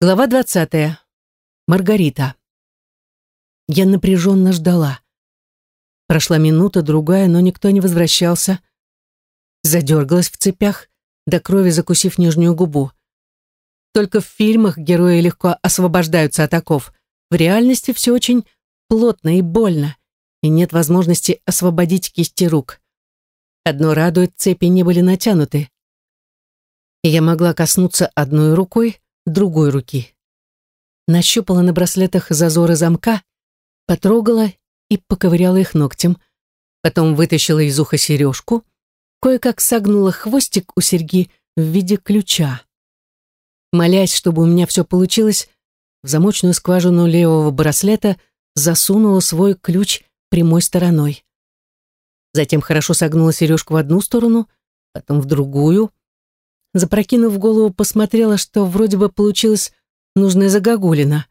Глава двадцатая. Маргарита. Я напряженно ждала. Прошла минута, другая, но никто не возвращался. Задергалась в цепях, до крови закусив нижнюю губу. Только в фильмах герои легко освобождаются от оков. В реальности все очень плотно и больно, и нет возможности освободить кисти рук. Одно радует, цепи не были натянуты. Я могла коснуться одной рукой, другой руки. Нащупала на браслетах зазоры замка, потрогала и поковыряла их ногтем. Потом вытащила из уха сережку, кое-как согнула хвостик у серьги в виде ключа. Молясь, чтобы у меня все получилось, в замочную скважину левого браслета засунула свой ключ прямой стороной. Затем хорошо согнула сережку в одну сторону, потом в другую. Запрокинув голову, посмотрела, что вроде бы получилось нужная загогулина.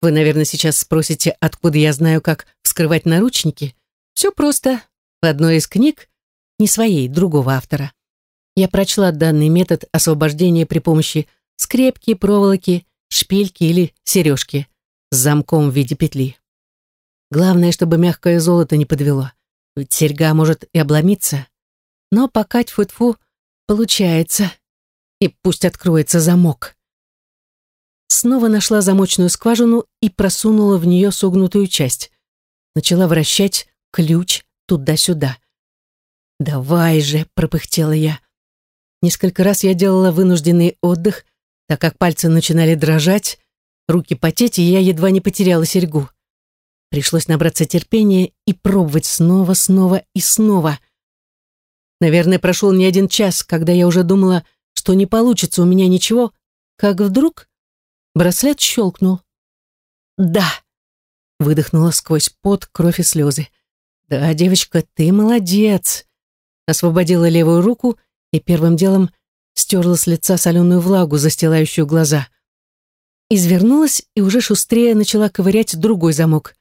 Вы, наверное, сейчас спросите, откуда я знаю, как вскрывать наручники. Все просто. В одной из книг, не своей, другого автора. Я прочла данный метод освобождения при помощи скрепки, проволоки, шпильки или сережки с замком в виде петли. Главное, чтобы мягкое золото не подвело. Ведь серьга может и обломиться. Но пока тьфу-тьфу получается. И пусть откроется замок. Снова нашла замочную скважину и просунула в нее согнутую часть. Начала вращать ключ туда-сюда. «Давай же!» — пропыхтела я. Несколько раз я делала вынужденный отдых, так как пальцы начинали дрожать, руки потеть, и я едва не потеряла серьгу. Пришлось набраться терпения и пробовать снова, снова и снова. Наверное, прошел не один час, когда я уже думала, что не получится у меня ничего, как вдруг браслет щелкнул. «Да!» — выдохнула сквозь пот, кровь и слезы. «Да, девочка, ты молодец!» Освободила левую руку и первым делом стерла с лица соленую влагу, застилающую глаза. Извернулась и уже шустрее начала ковырять другой замок.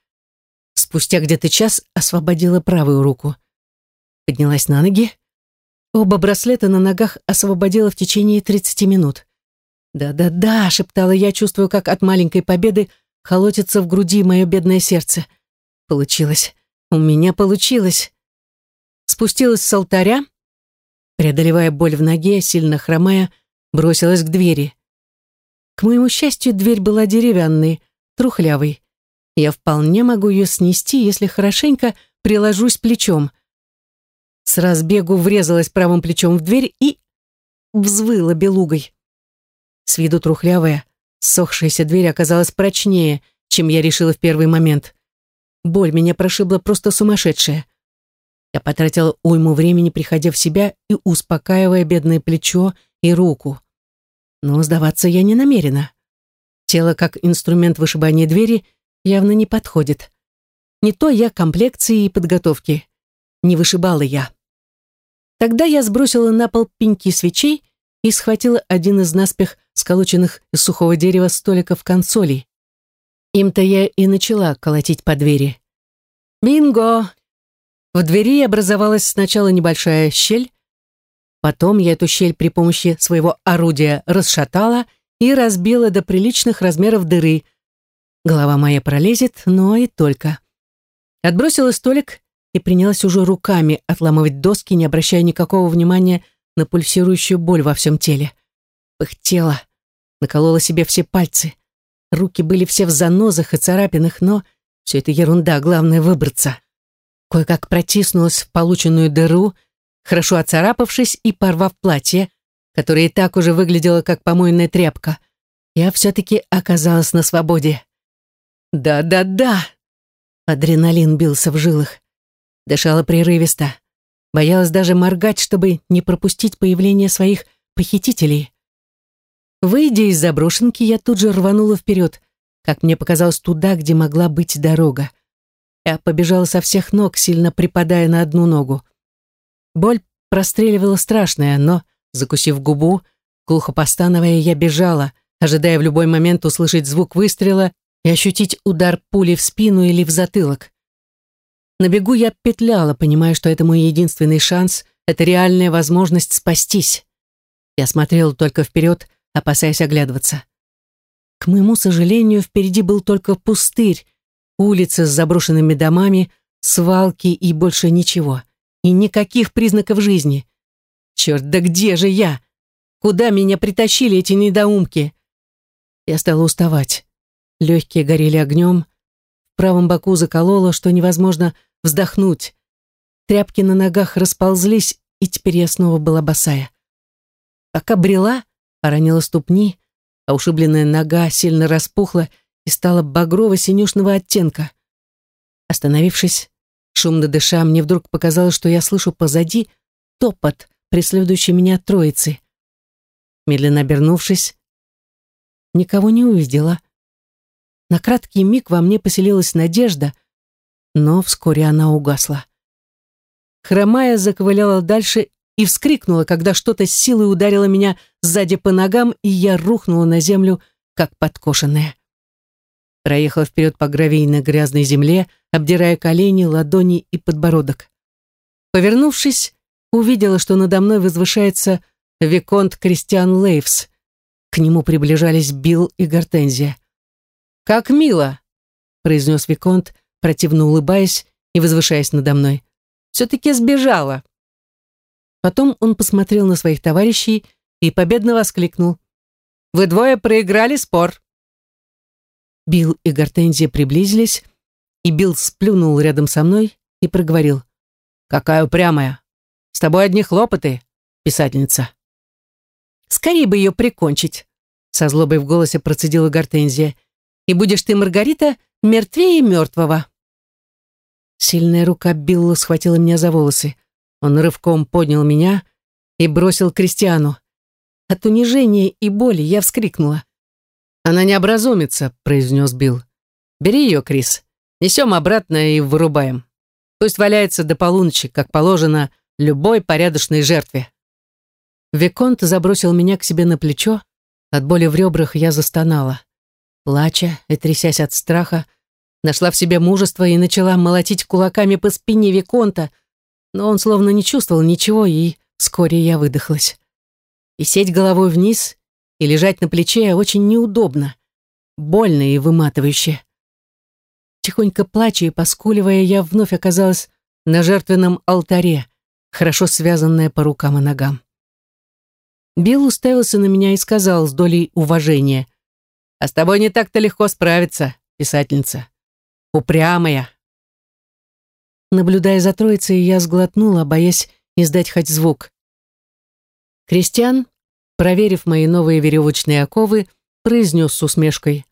Спустя где-то час освободила правую руку. Поднялась на ноги. Оба браслета на ногах освободила в течение 30 минут. «Да-да-да», — шептала я, чувствую, как от маленькой победы холотится в груди мое бедное сердце. Получилось. У меня получилось. Спустилась с алтаря, преодолевая боль в ноге, сильно хромая, бросилась к двери. К моему счастью, дверь была деревянной, трухлявой. Я вполне могу ее снести, если хорошенько приложусь плечом. С разбегу врезалась правым плечом в дверь и взвыла белугой. С виду трухлявая, сохшаяся дверь оказалась прочнее, чем я решила в первый момент. Боль меня прошибла просто сумасшедшая. Я потратила уйму времени, приходя в себя и успокаивая бедное плечо и руку. Но сдаваться я не намерена. Тело как инструмент вышибания двери — явно не подходит. Не то я комплекции и подготовки. Не вышибала я. Тогда я сбросила на пол пеньки свечей и схватила один из наспех сколоченных из сухого дерева столиков консолей. Им-то я и начала колотить по двери. Бинго! В двери образовалась сначала небольшая щель, потом я эту щель при помощи своего орудия расшатала и разбила до приличных размеров дыры – Голова моя пролезет, но и только. Отбросила столик и принялась уже руками отламывать доски, не обращая никакого внимания на пульсирующую боль во всем теле. Пыхтела, наколола себе все пальцы. Руки были все в занозах и царапинах, но все это ерунда, главное выбраться. Кое-как протиснулась в полученную дыру, хорошо оцарапавшись и порвав платье, которое и так уже выглядело как помойная тряпка. Я все-таки оказалась на свободе. Да-да-да. Адреналин бился в жилах. Дышала прерывисто. Боялась даже моргать, чтобы не пропустить появление своих похитителей. Выйдя из заброшенки, я тут же рванула вперед, как мне показалось, туда, где могла быть дорога. Я побежала со всех ног, сильно припадая на одну ногу. Боль простреливала страшная, но, закусив губу, глухо постановая, я бежала, ожидая в любой момент услышать звук выстрела и ощутить удар пули в спину или в затылок. На бегу я петляла, понимая, что это мой единственный шанс, это реальная возможность спастись. Я смотрела только вперед, опасаясь оглядываться. К моему сожалению, впереди был только пустырь, улицы с заброшенными домами, свалки и больше ничего. И никаких признаков жизни. Черт, да где же я? Куда меня притащили эти недоумки? Я стала уставать. Легкие горели огнем. В правом боку закололо, что невозможно вздохнуть. Тряпки на ногах расползлись, и теперь я снова была босая. Пока брела, поранила ступни, а ушибленная нога сильно распухла и стала багрово-синюшного оттенка. Остановившись, шумно дыша, мне вдруг показалось, что я слышу позади топот, преследующий меня троицы. Медленно обернувшись, никого не увидела. На краткий миг во мне поселилась надежда, но вскоре она угасла. Хромая заковыляла дальше и вскрикнула, когда что-то с силой ударило меня сзади по ногам, и я рухнула на землю, как подкошенная. Проехала вперед по гравийной грязной земле, обдирая колени, ладони и подбородок. Повернувшись, увидела, что надо мной возвышается Виконт Кристиан Лейвс. К нему приближались Билл и Гортензия. «Как мило!» — произнес Виконт, противно улыбаясь и возвышаясь надо мной. «Все-таки сбежала!» Потом он посмотрел на своих товарищей и победно воскликнул. «Вы двое проиграли спор!» Билл и Гортензия приблизились, и Билл сплюнул рядом со мной и проговорил. «Какая упрямая! С тобой одни хлопоты, писательница!» «Скорее бы ее прикончить!» Со злобой в голосе процедила Гортензия. «И будешь ты, Маргарита, мертвее мертвого!» Сильная рука Билла схватила меня за волосы. Он рывком поднял меня и бросил Кристиану. От унижения и боли я вскрикнула. «Она не образумится», — произнес Билл. «Бери ее, Крис. Несем обратно и вырубаем. Пусть валяется до полуночи, как положено любой порядочной жертве». Виконт забросил меня к себе на плечо. От боли в ребрах я застонала. Плача и трясясь от страха, нашла в себе мужество и начала молотить кулаками по спине Виконта, но он словно не чувствовал ничего, и вскоре я выдохлась. И сеть головой вниз, и лежать на плече очень неудобно, больно и выматывающе. Тихонько плача и поскуливая, я вновь оказалась на жертвенном алтаре, хорошо связанная по рукам и ногам. Билл уставился на меня и сказал с долей уважения, «А с тобой не так-то легко справиться, писательница. Упрямая». Наблюдая за троицей, я сглотнула, боясь издать хоть звук. Кристиан, проверив мои новые веревочные оковы, произнес с усмешкой.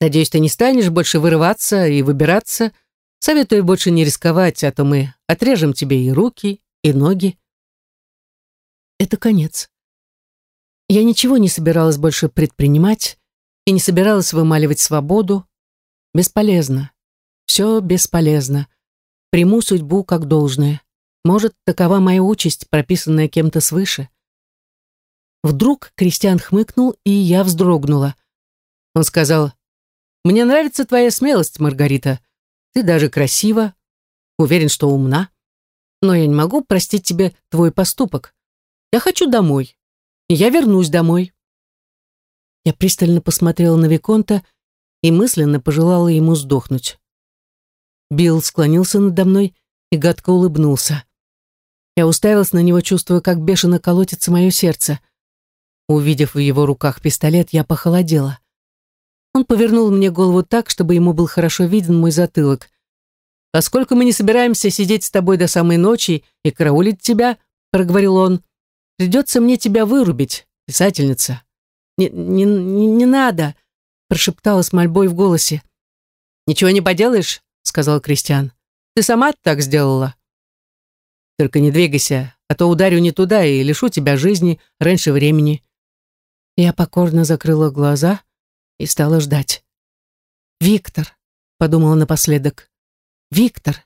«Надеюсь, ты не станешь больше вырываться и выбираться. Советую больше не рисковать, а то мы отрежем тебе и руки, и ноги». Это конец. Я ничего не собиралась больше предпринимать и не собиралась вымаливать свободу. Бесполезно. Все бесполезно приму судьбу как должное. Может, такова моя участь, прописанная кем-то свыше. Вдруг Кристиан хмыкнул, и я вздрогнула. Он сказал, «Мне нравится твоя смелость, Маргарита. Ты даже красива, уверен, что умна. Но я не могу простить тебе твой поступок. Я хочу домой. Я вернусь домой». Я пристально посмотрела на Виконта и мысленно пожелала ему сдохнуть. Билл склонился надо мной и гадко улыбнулся. Я уставилась на него, чувствуя, как бешено колотится мое сердце. Увидев в его руках пистолет, я похолодела. Он повернул мне голову так, чтобы ему был хорошо виден мой затылок. «Поскольку мы не собираемся сидеть с тобой до самой ночи и караулить тебя», — проговорил он, — «придется мне тебя вырубить, писательница». «Не, не, не, надо», — прошептала с мольбой в голосе. «Ничего не поделаешь? сказал Кристиан. «Ты сама так сделала?» «Только не двигайся, а то ударю не туда и лишу тебя жизни раньше времени». Я покорно закрыла глаза и стала ждать. «Виктор», — подумала напоследок, — «Виктор,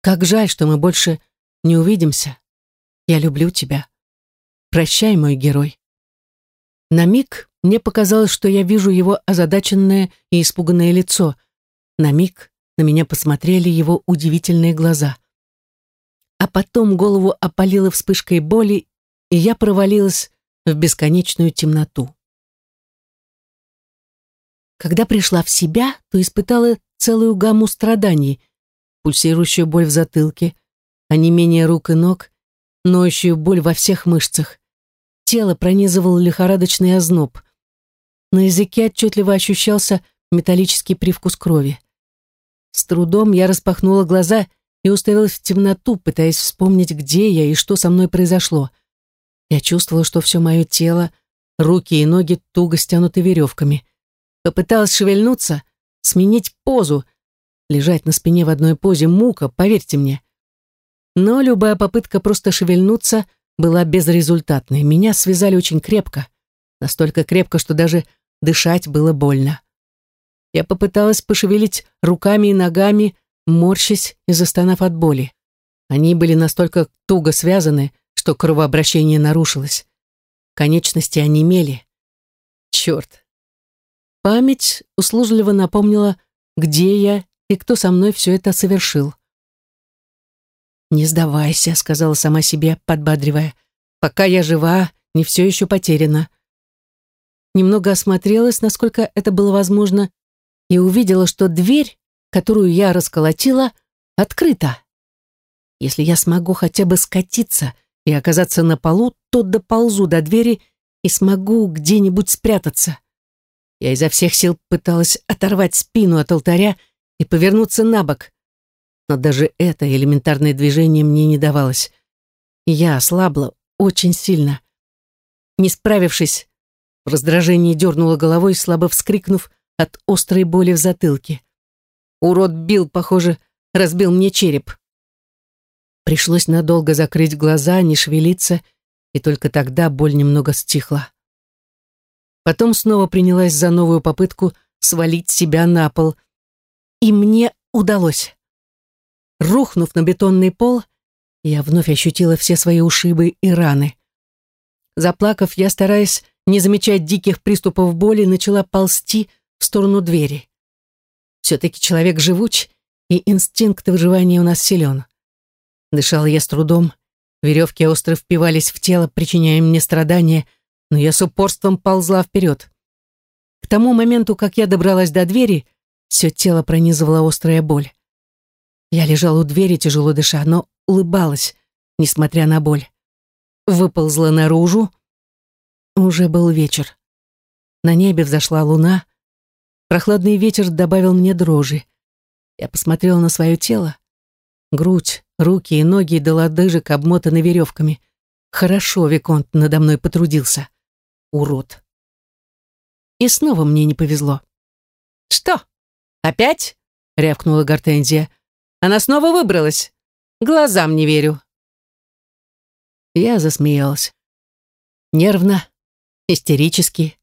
как жаль, что мы больше не увидимся. Я люблю тебя. Прощай, мой герой». На миг мне показалось, что я вижу его озадаченное и испуганное лицо. На миг на меня посмотрели его удивительные глаза. А потом голову опалило вспышкой боли, и я провалилась в бесконечную темноту. Когда пришла в себя, то испытала целую гамму страданий, пульсирующую боль в затылке, онемение рук и ног, ноющую боль во всех мышцах. Тело пронизывал лихорадочный озноб. На языке отчетливо ощущался металлический привкус крови. С трудом я распахнула глаза и уставилась в темноту, пытаясь вспомнить, где я и что со мной произошло. Я чувствовала, что все мое тело, руки и ноги туго стянуты веревками. Попыталась шевельнуться, сменить позу. Лежать на спине в одной позе мука, поверьте мне. Но любая попытка просто шевельнуться была безрезультатной. Меня связали очень крепко. Настолько крепко, что даже дышать было больно. Я попыталась пошевелить руками и ногами, морщась и застонав от боли. Они были настолько туго связаны, что кровообращение нарушилось. Конечности онемели. Черт. Память услужливо напомнила, где я и кто со мной все это совершил. «Не сдавайся», — сказала сама себе, подбадривая. «Пока я жива, не все еще потеряно». Немного осмотрелась, насколько это было возможно, и увидела, что дверь, которую я расколотила, открыта. Если я смогу хотя бы скатиться и оказаться на полу, то доползу до двери и смогу где-нибудь спрятаться. Я изо всех сил пыталась оторвать спину от алтаря и повернуться на бок, но даже это элементарное движение мне не давалось. Я ослабла очень сильно. Не справившись, в раздражении дернула головой, слабо вскрикнув от острой боли в затылке. Урод бил, похоже, разбил мне череп. Пришлось надолго закрыть глаза, не шевелиться, и только тогда боль немного стихла. Потом снова принялась за новую попытку свалить себя на пол. И мне удалось. Рухнув на бетонный пол, я вновь ощутила все свои ушибы и раны. Заплакав, я, стараясь не замечать диких приступов боли, начала ползти в сторону двери. Все-таки человек живуч, и инстинкт выживания у нас силен. Дышала я с трудом, веревки остро впивались в тело, причиняя мне страдания, но я с упорством ползла вперед. К тому моменту, как я добралась до двери, все тело пронизывала острая боль. Я лежала у двери, тяжело дыша, но улыбалась, несмотря на боль. Выползла наружу. Уже был вечер. На небе взошла луна. Прохладный ветер добавил мне дрожи. Я посмотрела на свое тело. Грудь, руки и ноги до лодыжек обмотаны веревками. Хорошо Виконт надо мной потрудился. Урод. И снова мне не повезло. «Что, опять?» — рявкнула Гортензия. Она снова выбралась. Глазам не верю. Я засмеялась. Нервно, истерически.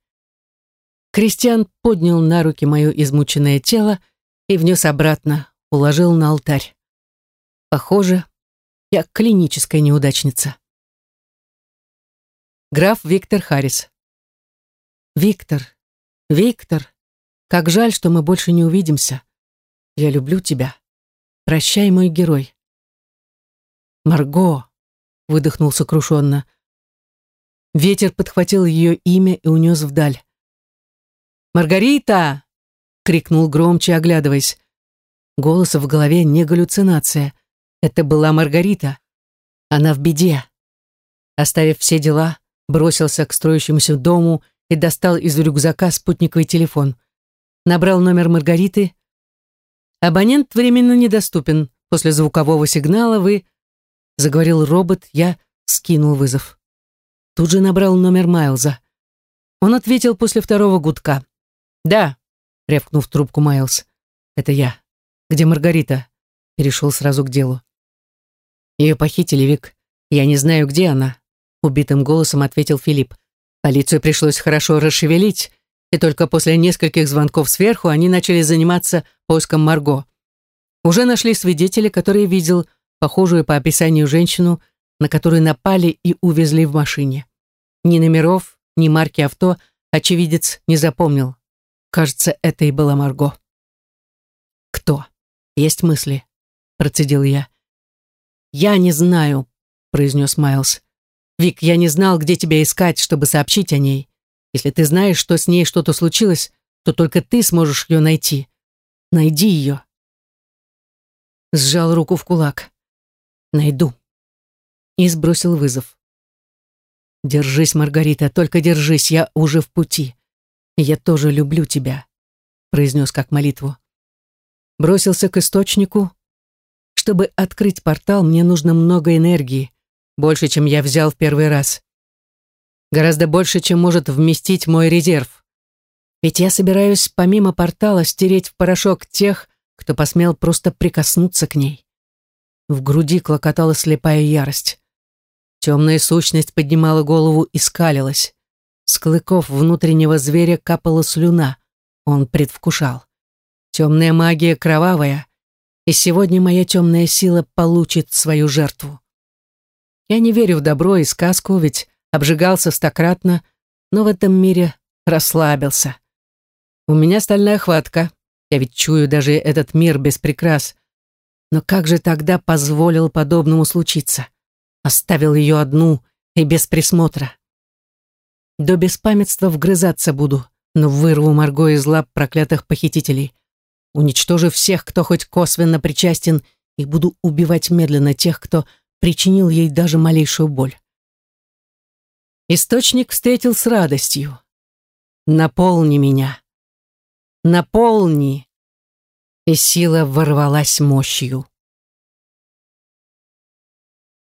Кристиан поднял на руки мое измученное тело и внес обратно, уложил на алтарь. Похоже, я клиническая неудачница. Граф Виктор Харрис. Виктор, Виктор, как жаль, что мы больше не увидимся. Я люблю тебя. Прощай, мой герой. Марго, выдохнул сокрушенно. Ветер подхватил ее имя и унес вдаль. «Маргарита!» — крикнул громче, оглядываясь. Голос в голове не галлюцинация. Это была Маргарита. Она в беде. Оставив все дела, бросился к строящемуся дому и достал из рюкзака спутниковый телефон. Набрал номер Маргариты, Абонент временно недоступен. После звукового сигнала вы... Заговорил робот, я скинул вызов. Тут же набрал номер Майлза. Он ответил после второго гудка. «Да», — рявкнув трубку Майлз. «Это я. Где Маргарита?» Перешел сразу к делу. «Ее похитили, Вик. Я не знаю, где она», — убитым голосом ответил Филипп. «Полицию пришлось хорошо расшевелить, и только после нескольких звонков сверху они начали заниматься поиском Марго. Уже нашли свидетеля, который видел похожую по описанию женщину, на которую напали и увезли в машине. Ни номеров, ни марки авто очевидец не запомнил. Кажется, это и была Марго. «Кто? Есть мысли?» – процедил я. «Я не знаю», – произнес Майлз. «Вик, я не знал, где тебя искать, чтобы сообщить о ней. Если ты знаешь, что с ней что-то случилось, то только ты сможешь ее найти. Найди ее. Сжал руку в кулак. Найду. И сбросил вызов. Держись, Маргарита, только держись, я уже в пути. Я тоже люблю тебя, произнес как молитву. Бросился к источнику. Чтобы открыть портал, мне нужно много энергии, больше, чем я взял в первый раз. Гораздо больше, чем может вместить мой резерв. Ведь я собираюсь помимо портала стереть в порошок тех, кто посмел просто прикоснуться к ней. В груди клокотала слепая ярость. Темная сущность поднимала голову и скалилась. С клыков внутреннего зверя капала слюна. Он предвкушал. Темная магия кровавая, и сегодня моя темная сила получит свою жертву. Я не верю в добро и сказку, ведь обжигался стократно, но в этом мире расслабился. У меня стальная хватка, я ведь чую даже этот мир без прикрас. Но как же тогда позволил подобному случиться? Оставил ее одну и без присмотра. До беспамятства вгрызаться буду, но вырву Марго из лап проклятых похитителей. Уничтожу всех, кто хоть косвенно причастен, и буду убивать медленно тех, кто причинил ей даже малейшую боль. Источник встретил с радостью. «Наполни меня! Наполни!» И сила ворвалась мощью.